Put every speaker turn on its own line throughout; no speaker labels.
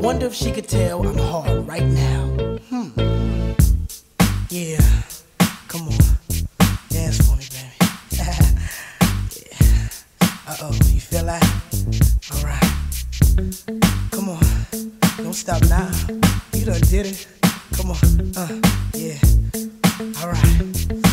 wonder if she could tell I'm hard right now. Hmm. Yeah. Come on. Dance for me, baby. yeah. Uh oh. You feel that? Alright. Come on. Don't stop now. You done did it. Come on. Uh. Yeah. Alright.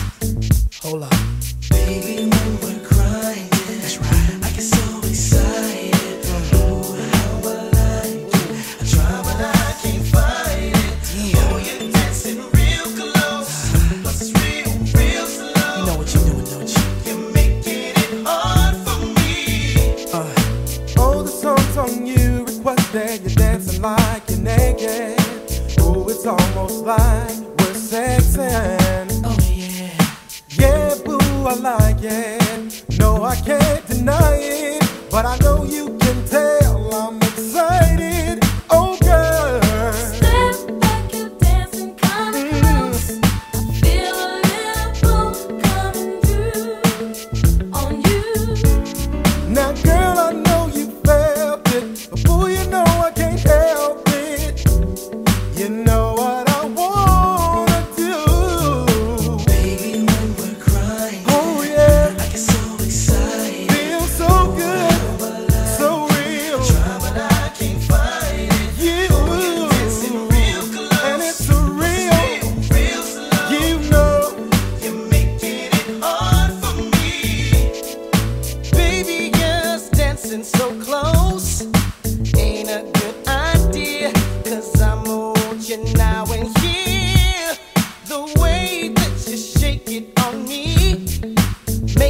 It's
almost like we're sexing.
Oh yeah.
Yeah, boo, I like it. No, I can't.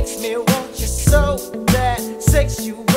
makes me want you so bad. Sexual.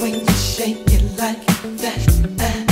when you shake it like that.